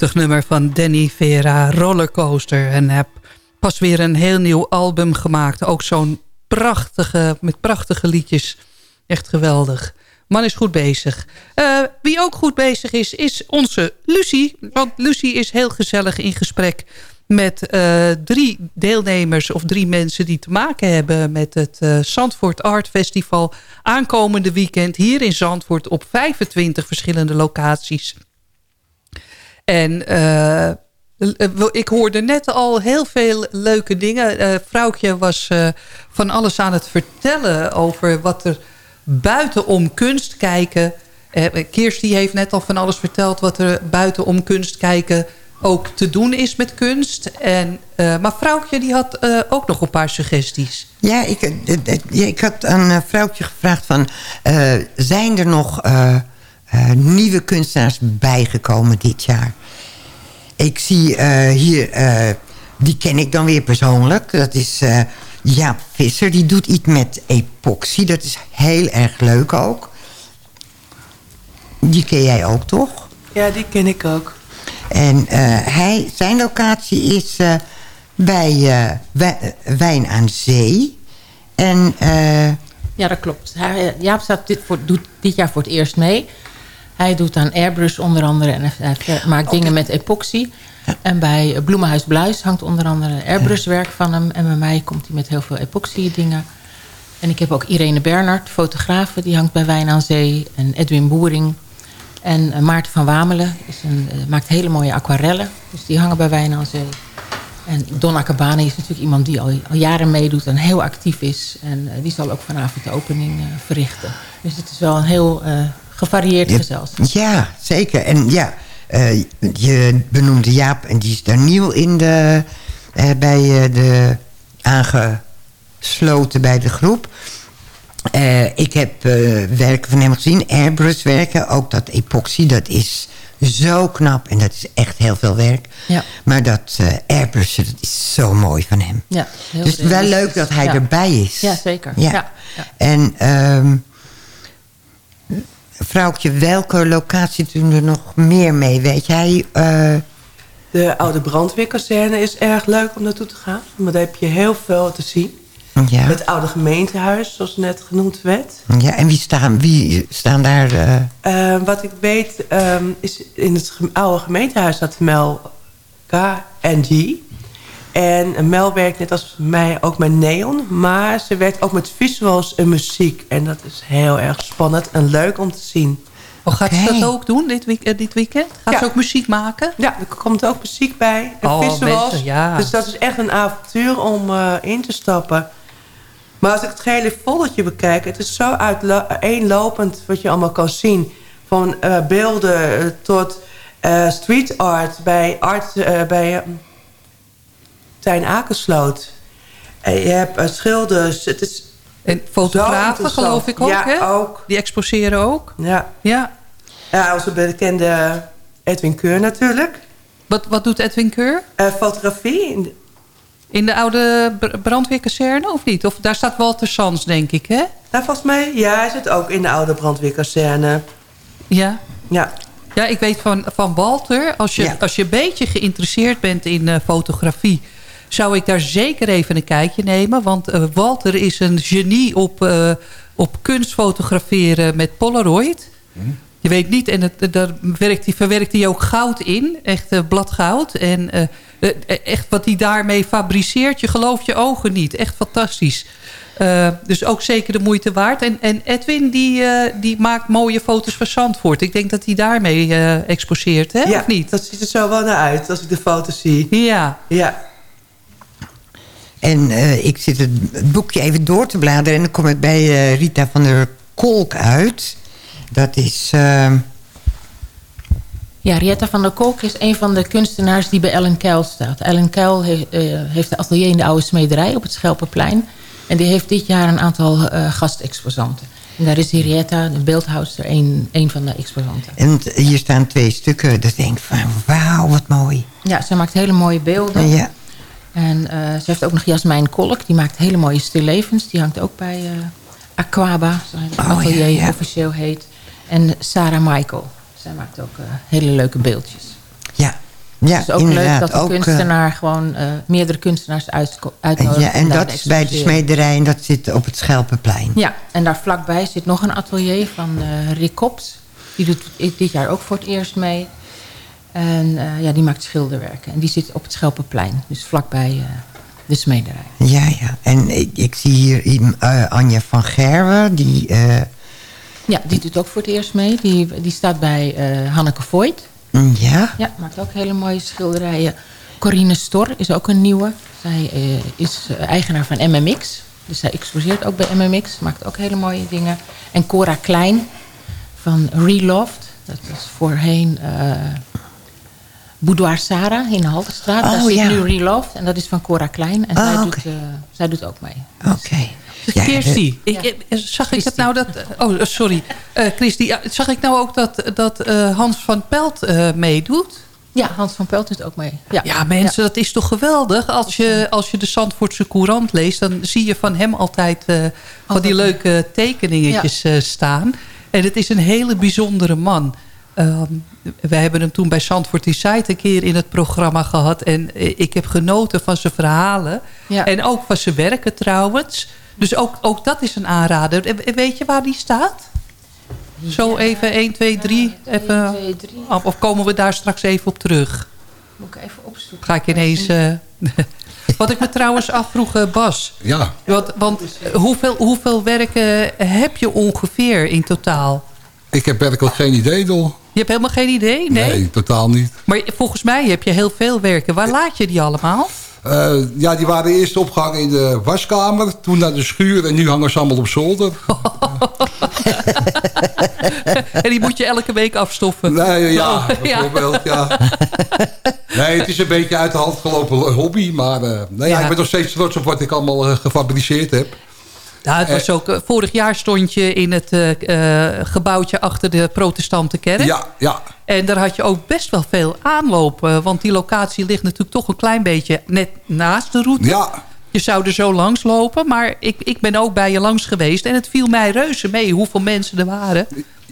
prachtig nummer van Danny Vera, Rollercoaster. En heb pas weer een heel nieuw album gemaakt. Ook zo'n prachtige, met prachtige liedjes. Echt geweldig. Man is goed bezig. Eh, wie ook goed bezig is, is onze Lucie. Want Lucie is heel gezellig in gesprek met eh, drie deelnemers of drie mensen die te maken hebben met het eh, Zandvoort Art Festival. Aankomende weekend hier in Zandvoort op 25 verschillende locaties. En eh, ik hoorde net al heel veel leuke dingen. Uh, vrouwtje was van alles aan het vertellen over wat er buitenom kunst kijken. Kirsty heeft net al van alles verteld wat er buitenom kunst kijken ook te doen is met kunst. En, maar vrouwtje die had ook nog een paar suggesties. Ja, ik, ik had aan vrouwtje gevraagd van... zijn er nog nieuwe kunstenaars bijgekomen dit jaar? Ik zie uh, hier, uh, die ken ik dan weer persoonlijk. Dat is uh, Jaap Visser. Die doet iets met epoxy. Dat is heel erg leuk ook. Die ken jij ook, toch? Ja, die ken ik ook. En hij, zijn locatie is bij Wijn aan Zee. En... ja, dat klopt. Hij, Jaap staat dit voor, doet dit jaar voor het eerst mee... Hij doet aan airbrush onder andere en hij maakt okay. dingen met epoxy. Ja. En bij Bloemenhuis Bluis hangt onder andere airbrushwerk van hem. En bij mij komt hij met heel veel epoxy dingen. En ik heb ook Irene Bernard, fotografe, die hangt bij Wijn aan Zee. En Edwin Boering. En uh, Maarten van Wamelen is een, uh, maakt hele mooie aquarellen. Dus die hangen bij Wijn aan Zee. En Donna Cabane is natuurlijk iemand die al, al jaren meedoet en heel actief is. En uh, die zal ook vanavond de opening verrichten. Dus het is wel een heel gevarieerd gezelschap. Ja, zeker. En ja, uh, je benoemde Jaap en die is daar nieuw in de, uh, bij uh, de aangesloten bij de groep. ik heb werken van hem gezien, airbrush werken, ook dat epoxy, dat is zo knap en dat is echt heel veel werk. Ja. Maar dat airbrush, dat is zo mooi van hem. Ja, dus wel leuk dat hij ja. erbij is. Ja, zeker. Ja. Ja. En um, vrouwtje, welke locatie doen er nog meer mee? Weet jij? Uh... De oude brandweerkazerne is erg leuk om naartoe te gaan. Want daar heb je heel veel te zien. Ja. Het oude gemeentehuis, zoals net genoemd werd. Ja, en wie staan, wie staan daar? Uh... Uh, wat ik weet um, is in het oude gemeentehuis zat Mel K en G. En Mel werkt net als mij ook met neon. Maar ze werkt ook met visuals en muziek. En dat is heel erg spannend en leuk om te zien. Oh, gaat okay. ze dat ook doen dit, week, dit weekend? Gaat ja. ze ook muziek maken? Ja, er komt ook muziek bij. En oh, visuals. Mensen, ja. Dus dat is echt een avontuur om uh, in te stappen. Maar als ik het gehele volletje bekijk... het is zo uiteenlopend wat je allemaal kan zien. Van uh, beelden tot uh, street art bij... Art, bij Tijn Akersloot. En je hebt uh, schilders. Het is en fotografen geloof ik ook, ja, hè? ook. Die exposeren ook? Ja. Ja, ja onze bekende Edwin Keur natuurlijk. Wat, wat doet Edwin Keur? Uh, fotografie. In de, in de oude brandweerkazerne of niet? Of daar staat Walter Sans, denk ik, hè? Nou, volgens mij, ja, hij zit ook in de oude brandweerkazerne. Ja? Ja. Ja, ik weet van, van Walter, als je, Ja. als je een beetje geïnteresseerd bent in uh, fotografie... zou ik daar zeker even een kijkje nemen. Want uh, Walter is een genie op, uh, op kunst fotograferen met Polaroid. Je weet niet, en het, daar werkt hij, verwerkt hij ook goud in. Echt bladgoud. En echt wat hij daarmee fabriceert, je gelooft je ogen niet. Echt fantastisch. Uh, dus ook zeker de moeite waard. En, en Edwin die, uh, die maakt mooie foto's van Zandvoort. Ik denk dat hij daarmee uh, exposeert, hè? Ja, of niet? dat ziet er zo wel naar uit als ik de foto's zie. Ja. Ja. En ik zit het boekje even door te bladeren... en dan kom ik bij Rita van der Kolk uit. Dat is... ehm, Ja, Rietta van der Kolk is een van de kunstenaars die bij Ellen Kuil staat. Ellen Kuil eh, heeft een atelier in de Oude Smederij op het Schelpenplein. En die heeft dit jaar een aantal eh, gastexposanten. En daar is Rietta, de beeldhouster, een, een van de exposanten. En hier staan twee stukken. Dat denk ik van, wauw, wat mooi. Ja, ze maakt hele mooie beelden. Ja. En eh, ze heeft ook nog Jasmijn Kolk. Die maakt hele mooie stillevens. Die hangt ook bij eh, Aquaba, zoals het Oh, atelier ja, ja. officieel heet. En Sarah Michael. Zij maakt ook eh, hele leuke beeldjes. Ja, ja het is ook leuk dat de ook, kunstenaar gewoon meerdere kunstenaars uitko- uitnodigt. ja, en dat is bij de smederij en dat zit op het Schelpenplein. Ja, en daar vlakbij zit nog een atelier van eh Rick Kops. Die doet dit jaar ook voor het eerst mee. En eh, ja, die maakt schilderwerken. En die zit op het Schelpenplein. Dus vlakbij eh, de smederij. Ja, ja. En ik, ik zie hier eh, Anja van Gerwen. Die, Ja, die doet ook voor het eerst mee. Die, die staat bij Hanneke Voigt. mm, ja, Ja, maakt ook hele mooie schilderijen. Corine Stor is ook een nieuwe. Zij is eigenaar van MMX. Dus zij exposeert ook bij MMX. Maakt ook hele mooie dingen. En Cora Klein van Reloft. Dat is voorheen Boudoir Sarah in de Halterstraat. Daar Oh, zit ja. nu Reloft. En dat is van Cora Klein. En Oh, zij, doet, eh, zij doet ook mee. oké. Ja, Kirsty, ik, eh, zag ik het nou dat... Oh, sorry. Eh Christy, ja, zag ik nou ook dat, dat eh, Hans van Pelt eh, meedoet? Ja, Hans van Pelt doet ook mee. Ja, Ja, mensen, dat is toch geweldig. Als je, als je de Zandvoortse Courant leest... dan zie je van hem altijd eh, van die leuke tekeningetjes eh, staan. En het is een hele bijzondere man. Ehm wij hebben hem toen bij Zandvoort Insight een keer in het programma gehad. En eh, ik heb genoten van zijn verhalen. Ja. En ook van zijn werken trouwens. Dus ook, ook dat is een aanrader. En Weet je waar die staat? Zo even 1, 2, 3. Even, 2, 3. of of komen we daar straks even op terug? Moet ik even opzoeken. Ga ik ineens... eh, <laughs> wat ik me trouwens afvroeg, eh, Bas. Ja, Want, want hoeveel, hoeveel werken heb je ongeveer in totaal? ik heb werkelijk geen idee, Dol. Je hebt helemaal geen idee? Nee? Nee, totaal niet. Maar volgens mij heb je heel veel werken. Waar laat je die allemaal? Eh, ja, die waren eerst opgehangen in de waskamer. Toen naar de schuur en nu hangen ze allemaal op zolder. <laughs> en die moet je elke week afstoffen. Nee, ja, Oh, ja. bijvoorbeeld, ja. Nee, het is een beetje uit de hand gelopen hobby. Maar eh, ja, Ja. ik ben nog steeds trots op wat ik allemaal eh, gefabriceerd heb. Ja, het was ook, eh, vorig jaar stond je in het eh, eh, gebouwtje achter de protestante kerk. Ja, ja. En daar had je ook best wel veel aanloop. eh, Want die locatie ligt natuurlijk toch een klein beetje net naast de route. Ja, Je zou er zo langs lopen. Maar ik, ik ben ook bij je langs geweest. En het viel mij reuze mee hoeveel mensen er waren.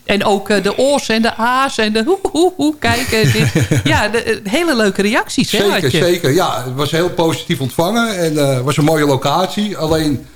En ook eh, de oors en de a's en de hoe, hoe, hoe, kijk. eh, dit. <laughs> Ja, de, eh, hele leuke reacties. hè, zeker, je. zeker. Ja, het was heel positief ontvangen. En eh, het was een mooie locatie. Alleen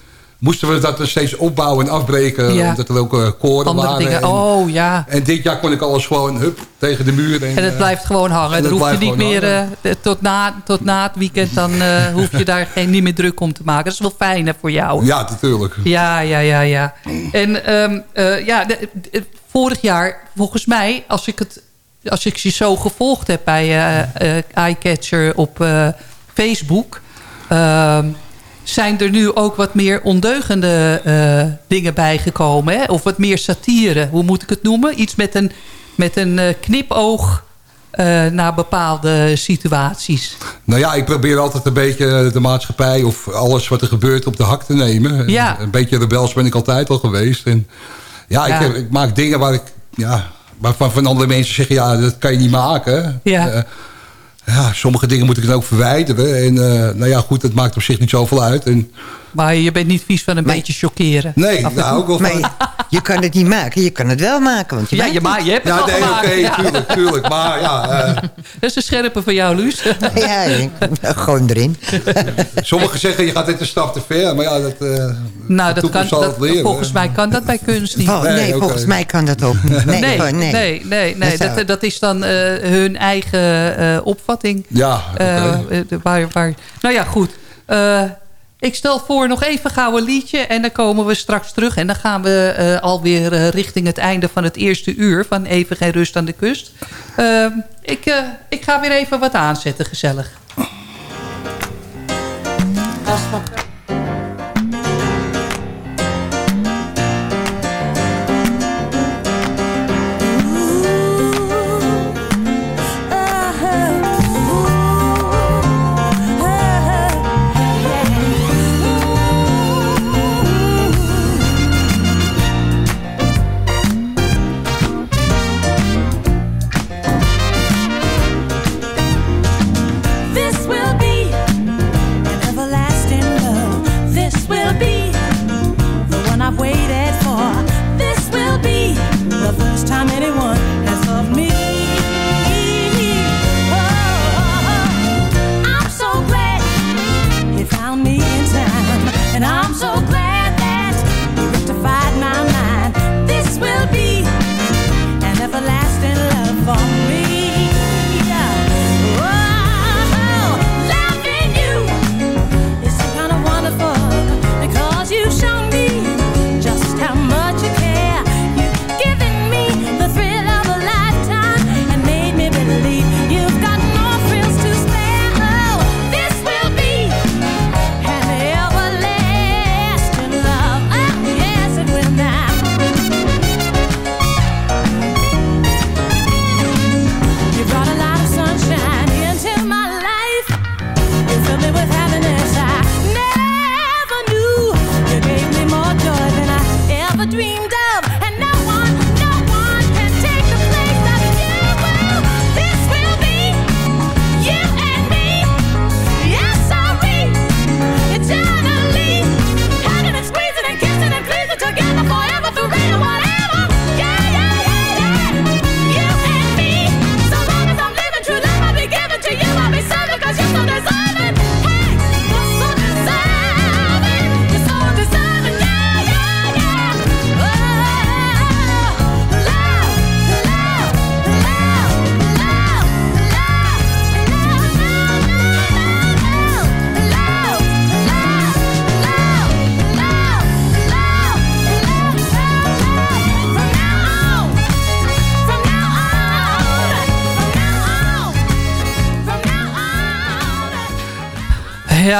moesten we dat steeds opbouwen en afbreken. Ja. Omdat er ook eh, koren Andere waren. dingen. En, Oh ja. en dit jaar kon ik alles gewoon hup, tegen de muur. En, En het eh, blijft gewoon hangen. en Dan hoef je niet meer eh, tot, na, tot na het weekend. Dan <laughs> hoef je daar geen, niet meer druk om te maken. Dat is wel fijn hè, voor jou. Ja, natuurlijk. Ja, ja, ja, ja. En ehm, eh, ja, de- de- vorig jaar, volgens mij, als ik, het, als ik je zo gevolgd heb bij eh eh, iCatcher op Facebook... zijn er nu ook wat meer ondeugende eh, dingen bijgekomen. Hè? Of wat meer satire, hoe moet ik het noemen? Iets met een, met een eh, knipoog eh, naar bepaalde situaties. Nou ja, ik probeer altijd een beetje de maatschappij... of alles wat er gebeurt op de hak te nemen. Ja. Een beetje rebels ben ik altijd al geweest. En ja, Ja. Ik, heb- ik maak dingen waar ik... Ja, waarvan van andere mensen zeggen... ja, dat kan je niet maken. Ja. Ja, sommige dingen moet ik dan ook verwijderen. En eh, nou ja, goed, dat maakt op zich niet zoveel uit. En, Maar je bent niet vies van een beetje chockeren. nee, daar hou ik wel Maar van. je, kan het niet maken, je kan het wel maken. Want je Ja, maakt je, het. ma je hebt het Ja, al nee, oké, ja. tuurlijk, tuurlijk. Maar ja, eh, <laughs> Dat is een scherpe van jou, Luus. <laughs> Ja, ik- gewoon erin. <laughs> sommigen zeggen je gaat dit een stap te ver. Maar ja, dat, eh nou, de dat kan, dat, volgens mij kan dat bij kunst niet. Oh, Nee, volgens mij kan dat ook niet. Nee, nee, gewoon, nee, nee. nee, nee, Dat Dat, dat is dan eh, hun eigen eh, opvatting. Ja, oké. Waar, waar, nou ja, goed. Ik stel voor nog even gauw een liedje. En dan komen we straks terug. En dan gaan we eh, alweer eh, richting het einde van het eerste uur. Van Even Geen Rust aan de Kust. Eh, ik, eh, ik ga weer even wat aanzetten, gezellig.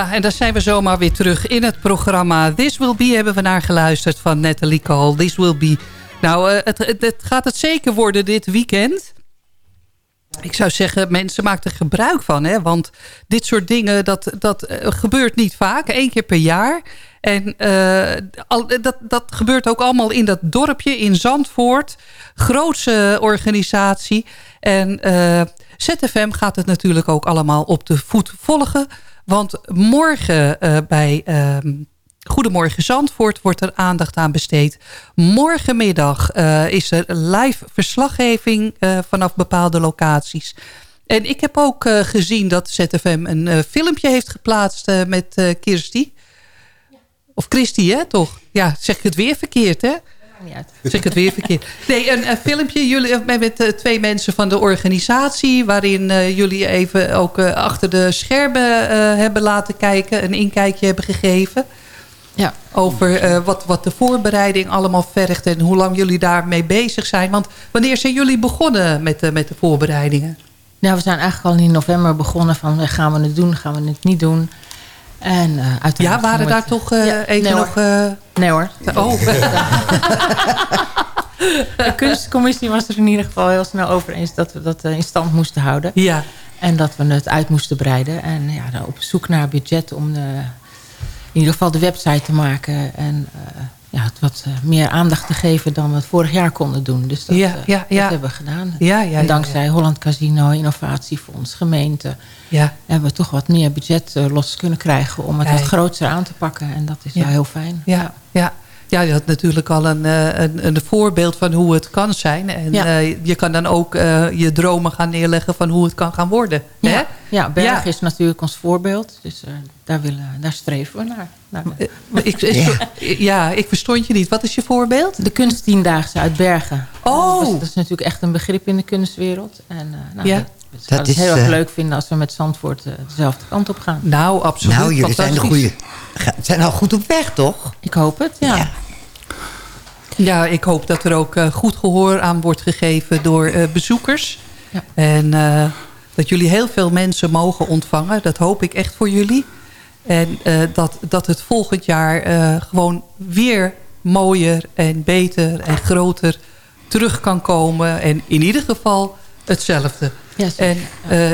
Ja, en daar zijn we zomaar weer terug in het programma. This Will Be hebben we naar geluisterd van Natalie Cole. This Will Be. Nou, uh, het, het, gaat het zeker worden dit weekend. Ik zou zeggen, mensen maken er gebruik van. Hè? Want dit soort dingen, dat, dat uh, gebeurt niet vaak. Eén keer per jaar. En al, dat, dat gebeurt ook allemaal in dat dorpje in Zandvoort. Grootse organisatie. En ZFM gaat het natuurlijk ook allemaal op de voet volgen. Want morgen uh, bij uh, Goedemorgen Zandvoort wordt er aandacht aan besteed. Morgenmiddag uh, is er live verslaggeving vanaf bepaalde locaties. En ik heb ook gezien dat ZFM een filmpje heeft geplaatst met Kirsty. Of Christy, hè, toch? Ja, zeg ik het weer verkeerd, hè? Niet uit. <laughs> Zeg ik het weer verkeerd. Nee, een, een filmpje jullie, met uh, twee mensen van de organisatie... waarin uh, jullie even ook uh, achter de schermen hebben laten kijken... een inkijkje hebben gegeven. Ja. Over wat, wat de voorbereiding allemaal vergt... en hoe lang jullie daarmee bezig zijn. Want wanneer zijn jullie begonnen met, met de voorbereidingen? Nou, we zijn eigenlijk al in november begonnen van... gaan we het doen, gaan we het niet doen... En, uh, ja, waren daar toch uh, ja, even nee, nog... Uh... Nee hoor. Oh. <laughs> de kunstcommissie was er in ieder geval heel snel over eens... dat we dat in stand moesten houden. Ja. En dat we het uit moesten breiden. En ja, op zoek naar budget om de, in ieder geval de website te maken... en ja, het wat meer aandacht te geven dan we het vorig jaar konden doen. Dus dat, ja, ja, ja. dat hebben we gedaan. En dankzij Holland Casino, Innovatiefonds, gemeente... Ja. hebben we toch wat meer budget los kunnen krijgen... om het wat groter aan te pakken. En dat is wel heel fijn. Ja, ja. ja, je had natuurlijk al een, een, een voorbeeld van hoe het kan zijn. En uh, je kan dan ook uh, je dromen gaan neerleggen van hoe het kan gaan worden. Hè? Ja Berg ja. is natuurlijk ons voorbeeld. Dus uh, daar, willen, daar streven we naar. naar ik, ja. ja, ik verstond je niet. Wat is je voorbeeld? De kunsttiendaagse uit Bergen. Oh! Dat is, dat is natuurlijk echt een begrip in de kunstwereld. En, nou, ja. Dat, het heel erg leuk vinden als we met Zandvoort uh, dezelfde kant op gaan. Nou, absoluut. Nou, jullie zijn, de goede, zijn al goed op weg, toch? Ik hoop het, ja. Ja, ja ik hoop dat er ook uh, goed gehoor aan wordt gegeven door uh, bezoekers. Ja. En dat jullie heel veel mensen mogen ontvangen. Dat hoop ik echt voor jullie. En dat, dat het volgend jaar gewoon weer mooier en beter en groter terug kan komen. En in ieder geval hetzelfde. Ja, en uh,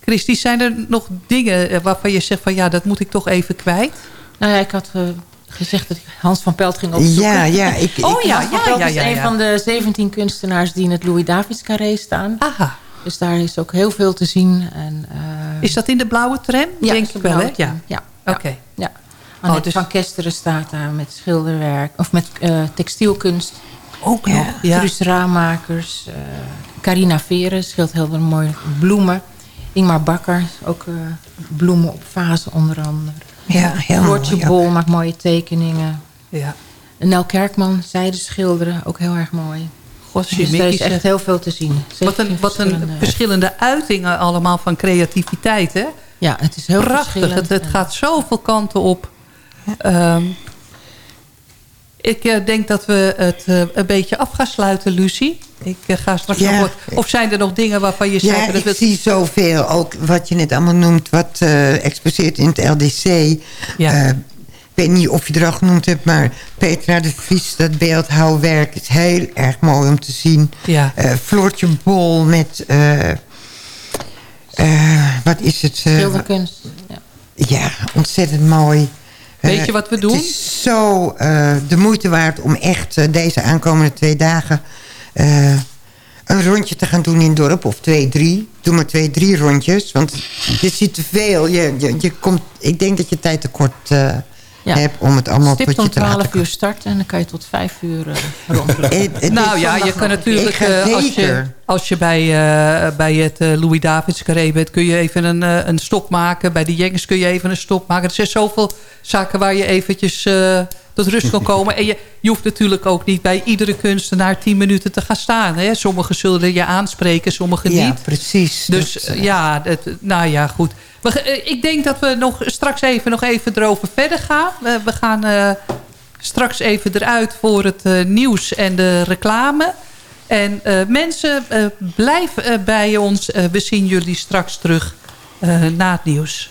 Christy, zijn er nog dingen waarvan je zegt van ja, dat moet ik toch even kwijt? Nou ja, ik had uh, gezegd dat ik Hans van Pelt ging opzoeken. Ja, ja. Ik, <laughs> oh ik, ja, Hans van ja, Pelt ja, is een van de 17 kunstenaars die in het Louis Davids Carré staan. Aha. Dus daar is ook heel veel te zien. En, uh, is dat in de blauwe tram? Ja, denk ik wel, hè? Ja. ja. Oké. Okay. Ja. Annette oh, dus... van Kesteren staat daar met schilderwerk. Of met uh, textielkunst. Ook nog, ja. Truus Raamakers. Uh, Carina Veren scheelt heel veel mooie bloemen. Ingmar Bakker, ook uh, bloemen op vazen onder andere. Ja, heel Floortje mooi. Bol maakt mooie tekeningen. Ja. Nel Kerkman, zijde schilderen, ook heel erg mooi. Gosje, dus er is echt heel veel te zien. Wat een, wat een verschillende, verschillende uitingen allemaal van creativiteit, hè? Ja, het is heel Prachtig. Het, het gaat zoveel kanten op. Ja. Um, ik uh, denk dat we het uh, een beetje af gaan sluiten, Lucie. Ik uh, ga straks ja. nog wat... Of zijn er nog dingen waarvan je zegt... Ja, dat ik het... zie zoveel. Ook wat je net allemaal noemt, wat exposeert in het LDC. Ja. Ik weet niet of je er al genoemd hebt, maar Petra de Vries, dat beeldhouwwerk is heel erg mooi om te zien. Ja. Floortje Bol met... wat is het? Schilderkunst. Ja. ja, ontzettend mooi. Weet je wat we doen? Het is zo uh, de moeite waard om echt uh, deze aankomende twee dagen... Uh, een rondje te gaan doen in het dorp. Of twee, drie. Doe maar twee, drie rondjes. Want je ziet te veel. Je, je, je komt, ik denk dat je tijd tekort ja. hebt om het allemaal Stipt tot je te om laten 12 uur starten en dan kan je tot 5 uur <laughs> rondlopen. nou ja, je kan natuurlijk... als je, als je bij, uh, bij het uh, Louis Davids carré bent... kun je even een, uh, een stop maken. Bij de Jengers kun je even een stop maken. Er zijn zoveel zaken waar je eventjes tot rust kan komen. En je, je hoeft natuurlijk ook niet bij iedere kunstenaar 10 minuten te gaan staan. Hè? Sommigen zullen je aanspreken, sommigen niet. Ja, precies. Dus dat, ja, nou ja, goed. We, ik denk dat we nog straks even, nog even erover verder gaan. We, we gaan straks even eruit voor het nieuws en de reclame... En uh, mensen, blijf bij ons. we zien jullie straks terug na het nieuws.